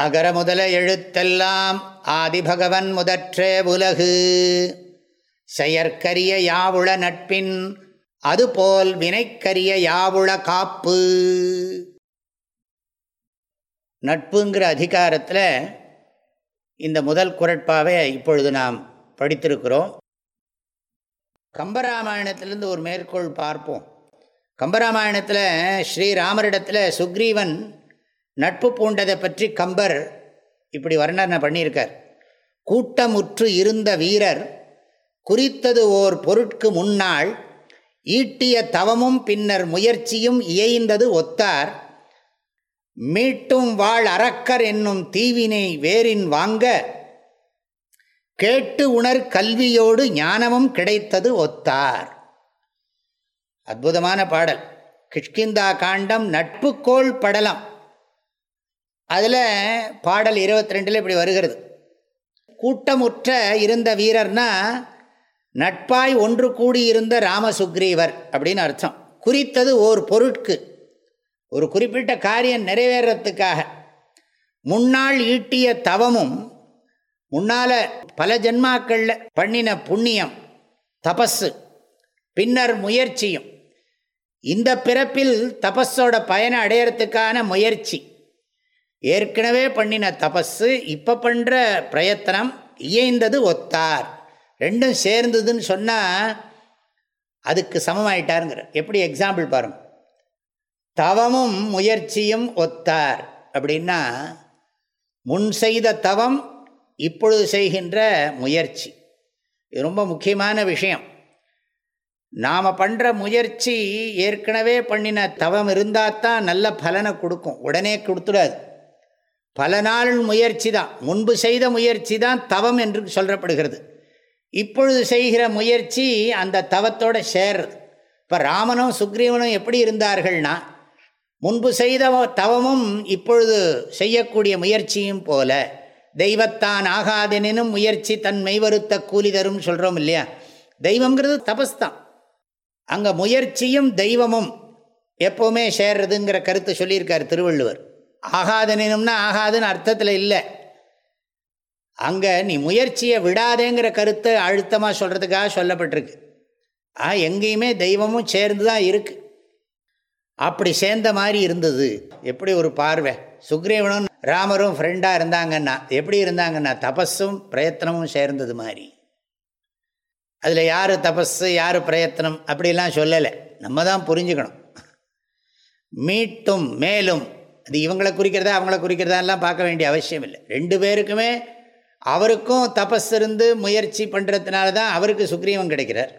அகர முதல எழுத்தெல்லாம் ஆதிபகவன் முதற்றே உலகு. செயற்கரிய யாவுள நட்பின் அதுபோல் வினைக்கரிய யாவுள காப்பு. நட்புங்கிற அதிகாரத்தில் இந்த முதல் குரட்பாவை இப்பொழுது நாம் படித்திருக்கிறோம். கம்பராமாயணத்திலிருந்து ஒரு மேற்கோள் பார்ப்போம். கம்பராமாயணத்தில் ஸ்ரீராமரிடத்தில் சுக்ரீவன் நட்பு பூண்டதை பற்றி கம்பர் இப்படி வர்ணனை பண்ணியிருக்கார். கூட்டமுற்று இருந்த வீரர் குறித்தது ஓர் பொருட்கு முன்னாள் ஈட்டிய தவமும் பின்னர் முயற்சியும் இயைந்தது ஒத்தார். மீட்டும் வாழ் அறக்கர் என்னும் தீவினை வேரின் வாங்க கேட்டு உணர் கல்வியோடு ஞானமும் கிடைத்தது ஒத்தார். அற்புதமான பாடல். கிஷ்கிந்தா காண்டம் நட்புக்கோள் படலம். அதில் பாடல் இருபத்தி ரெண்டில் இப்படி வருகிறது. கூட்டமுற்ற இருந்த வீரர்னா நட்பாய் ஒன்று கூடியிருந்த ராமசுக்ரீவர் அப்படின்னு அர்த்தம். குறித்தது ஓர் பொருட்கு. ஒரு குறிப்பிட்ட காரியம் நிறைவேறத்துக்காக முன்னாள் ஈட்டிய தவமும் முன்னால் பல ஜென்மாக்களில் பண்ணின புண்ணியம் தபஸு பின்னர் முயற்சியும். இந்த பிறப்பில் தபஸோட பயனை அடையிறதுக்கான முயற்சி. ஏற்கனவே பண்ணின தபஸு இப்போ பண்ணுற பிரயத்தனம் இயைந்தது ஒத்தார். ரெண்டும் சேர்ந்ததுன்னு சொன்னால் அதுக்கு சமமாயிட்டாருங்கிற எப்படி எக்ஸாம்பிள் பாருங்க. தவமும் முயற்சியும் ஒத்தார். அப்படின்னா முன் செய்த தவம் இப்பொழுது செய்கின்ற முயற்சி. இது ரொம்ப முக்கியமான விஷயம். நாம் பண்ணுற முயற்சி ஏற்கனவே பண்ணின தவம் இருந்தால் தான் நல்ல பலனை கொடுக்கும். உடனே கொடுத்துடாது. பல நாள் முயற்சி தான் முன்பு செய்த முயற்சி தான் தவம் என்று சொல்லப்படுகிறது. இப்பொழுது செய்கிற முயற்சி அந்த தவத்தோடு சேர்றது இப்போ ராமனும் சுக்ரீவனும் எப்படி இருந்தார்கள்னா முன்பு செய்த தவமும் இப்பொழுது செய்யக்கூடிய முயற்சியும் போல தெய்வத்தான் ஆகாதெனினும் முயற்சி தன் மெய்வருத்த கூலி தரும் சொல்கிறோம் இல்லையா? தெய்வங்கிறது தபஸ் தான் அங்கே முயற்சியும் தெய்வமும் எப்போவுமே சேர்றதுங்கிற கருத்தை சொல்லியிருக்கார் திருவள்ளுவர். ஆகாதனினும்னா ஆகாதுன்னு அர்த்தத்தில் இல்லை. அங்கே நீ முயற்சியை விடாதேங்கிற கருத்தை அழுத்தமாக சொல்கிறதுக்காக சொல்லப்பட்டிருக்கு. ஆ எங்கேயுமே தெய்வமும் சேர்ந்து தான் இருக்குது அப்படி சேர்ந்த மாதிரி இருந்தது. எப்படி ஒரு பார்வை? சுக்ரீவனும் ராமரும் ஃப்ரெண்டாக இருந்தாங்கன்னா எப்படி இருந்தாங்கன்னா தபஸும் பிரயத்தனமும் சேர்ந்தது மாதிரி. அதில் யார் தபஸு யார் பிரயத்தனம் அப்படிலாம் சொல்லலை. நம்ம தான் புரிஞ்சுக்கணும். மீட்டும் மேலும் அது இவங்களை குறிக்கிறதா அவங்கள குறிக்கிறதாலாம் பார்க்க வேண்டிய அவசியம் இல்லை. ரெண்டு பேருக்குமே அவருக்கும் தபஸ் இருந்து முயற்சி பண்ணுறதுனால தான் அவருக்கு சுக்ரீவன் கிடைக்கிறார்.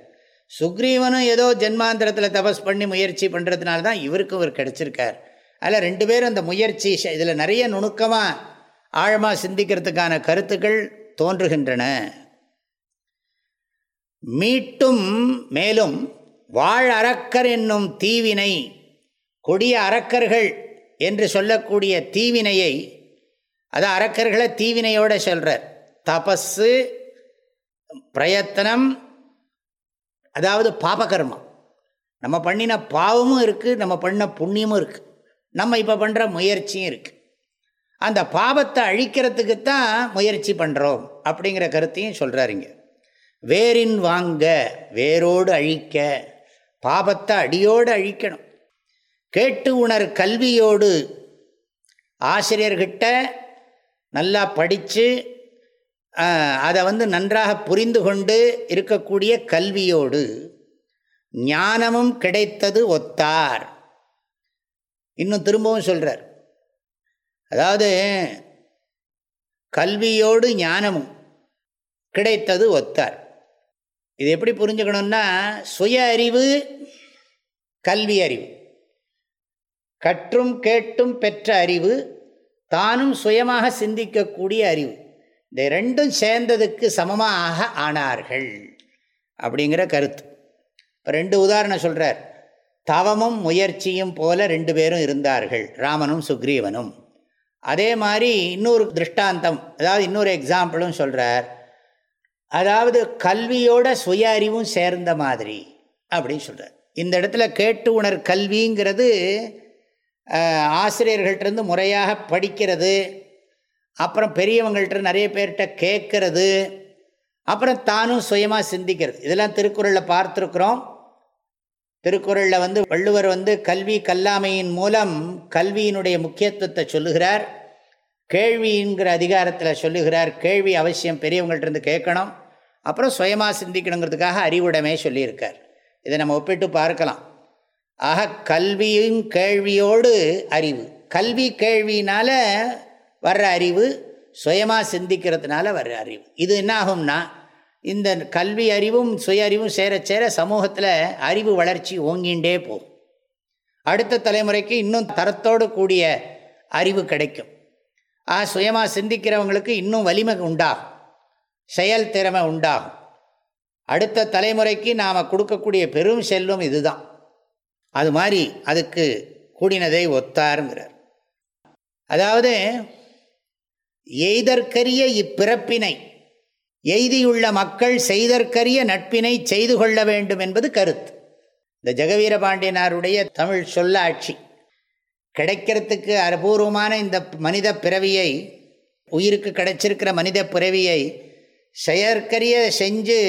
சுக்ரீவனும் ஏதோ ஜென்மாந்திரத்தில் தபஸ் பண்ணி முயற்சி பண்ணுறதுனால தான் இவருக்கும் இவர் கிடச்சிருக்கார். அதில் ரெண்டு பேரும் அந்த முயற்சி இதில் நிறைய நுணுக்கமாக ஆழமாக சிந்திக்கிறதுக்கான கருத்துக்கள் தோன்றுகின்றன. மீட்டும் மேலும் வாழ் அறக்கர் என்னும் தீவினை கொடிய அறக்கர்கள் என்று சொல்லக்கூடிய தீவினையை அது அறக்கர்களை தீவினையோடு சொல்கிறார் தபஸு பிரயத்தனம் அதாவது பாபகர்மம் நம்ம பண்ணின பாவமும் இருக்குது நம்ம பண்ண புண்ணியமும் இருக்குது நம்ம இப்போ பண்ணுற முயற்சியும் இருக்குது அந்த பாவத்தை அழிக்கிறதுக்கு தான் முயற்சி பண்ணுறோம் அப்படிங்கிற கருத்தையும் சொல்கிறாருங்க வேரின் வாங்க வேரோடு அழிக்க பாபத்தை அடியோடு அழிக்கணும். கேட்டு உணர் கல்வியோடு ஆசிரியர்கிட்ட நல்லா படித்து அதை வந்து நன்றாக புரிந்து கொண்டு இருக்கக்கூடிய கல்வியோடு ஞானமும் கிடைத்தது ஒத்தார். இன்னும் திரும்பவும் சொல்கிறார் அதாவது கல்வியோடு ஞானமும் கிடைத்தது ஒத்தார். இது எப்படி புரிஞ்சுக்கணும்னா சுய அறிவு கல்வி அறிவு. கற்றும் கேட்டும் பெற்ற அறிவு தானும் சுயமாக சிந்திக்கக்கூடிய அறிவு. இந்த ரெண்டும் சேர்ந்ததுக்கு சமமாக ஆனார்கள். அப்படிங்கிற கருத்து. இப்போ ரெண்டு உதாரணம் சொல்கிறார் தவமும் முயற்சியும் போல ரெண்டு பேரும் இருந்தார்கள் ராமனும் சுக்ரீவனும். அதே மாதிரி இன்னொரு திருஷ்டாந்தம் அதாவது இன்னொரு எக்ஸாம்பிளும் சொல்கிறார் அதாவது கல்வியோட சுய அறிவும் சேர்ந்த மாதிரி அப்படின்னு சொல்கிறார் இந்த இடத்துல கேட்டு உணர் கல்விங்கிறது ஆசிரியர்கள்ட்டேருந்து முறையாக படிக்கிறது. அப்புறம் பெரியவங்கள்ட்ட நிறைய பேர்கிட்ட கேட்கறது. அப்புறம் தானும் சுயமாக சிந்திக்கிறது. இதெல்லாம் திருக்குறளில் பார்த்துருக்குறோம். திருக்குறளில் வந்து வள்ளுவர் வந்து கல்வி கல்லாமையின் மூலம் கல்வியினுடைய முக்கியத்துவத்தை சொல்லுகிறார். கேள்விங்கிற அதிகாரத்தில் சொல்லுகிறார். கேள்வி அவசியம் பெரியவங்கள்ட்ட கேட்கணும். அப்புறம் சுயமாக சிந்திக்கணுங்கிறதுக்காக அறிவுடைமை சொல்லியிருக்கார். இதை நம்ம ஒப்பிட்டு பார்க்கலாம். ஆக கல்வியும் கேள்வியோடு அறிவு. கல்வி கேள்வினால் வர்ற அறிவு சுயமாக சிந்திக்கிறதுனால வர்ற அறிவு. இது என்ன ஆகும்னா இந்த கல்வி அறிவும் சுய அறிவும் சேர சேர சமூகத்தில் அறிவு வளர்ச்சி ஓங்கிண்டே போகும். அடுத்த தலைமுறைக்கு இன்னும் தரத்தோடு கூடிய அறிவு கிடைக்கும். ஆ சுயமாக சிந்திக்கிறவங்களுக்கு இன்னும் வலிமை உண்டாகும். செயல் திறமை உண்டாகும். அடுத்த தலைமுறைக்கு நாம் கொடுக்கக்கூடிய பெரும் செல்வம் இதுதான். அது மாதிரி அதுக்கு கூடினதை ஒத்தாருங்கிறார். அதாவது எய்தற்கரிய இப்பிறப்பினை எய்தியுள்ள மக்கள் செய்தற்கரிய நட்பினை செய்து கொள்ள வேண்டும் என்பது கருத்து. இந்த ஜெகவீர பாண்டியனாருடைய தமிழ் சொல்லாட்சி கிடைக்கிறதுக்கு அபூர்வமான இந்த மனித பிறவியை உயிருக்கு கிடைச்சிருக்கிற மனித பிறவியை செயற்கரிய செஞ்சு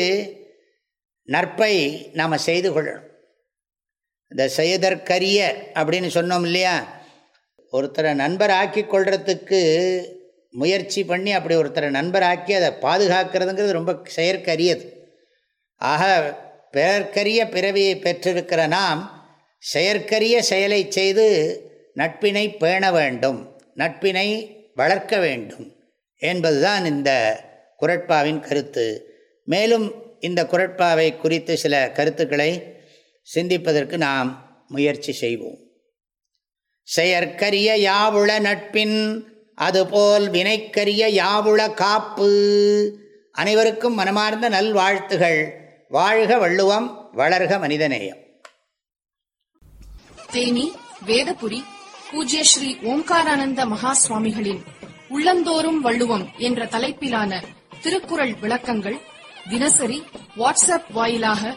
நற்பை நாம் செய்து கொள்ளணும். இந்த செய்தற்கரிய அப்படின்னு சொன்னோம் இல்லையா? ஒருத்தரை நண்பர் ஆக்கி கொள்றதுக்கு முயற்சி பண்ணி அப்படி ஒருத்தரை நண்பர் ஆக்கி அதை பாதுகாக்கிறதுங்கிறது ரொம்ப செயற்கரியது. ஆக பிறர்க்கரிய பிறவியை பெற்றிருக்கிற நாம் செயற்கரிய செயலை செய்து நட்பினை பேண வேண்டும் நட்பினை வளர்க்க வேண்டும் என்பதுதான் இந்த குரட்பாவின் கருத்து. மேலும் இந்த குரட்பாவை குறித்து சில கருத்துக்களை சிந்திப்பதற்கு நாம் முயற்சி செய்வோம். செயற்கரிய யாவுள நட்பின் அதுபோல் வினைக்கரிய யாவுள காப்பு. அனைவருக்கும் மனமார்ந்த நல்வாழ்த்துகள். வாழ்க வள்ளுவம் வளர்க மனிதநேயம். தேனி வேதபுரி பூஜ்ய ஸ்ரீ ஓம்காரானந்த மகா சுவாமிகளின் உள்ளந்தோறும் வள்ளுவம் என்ற தலைப்பிலான திருக்குறள் விளக்கங்கள் தினசரி வாட்ஸ்அப் வாயிலாக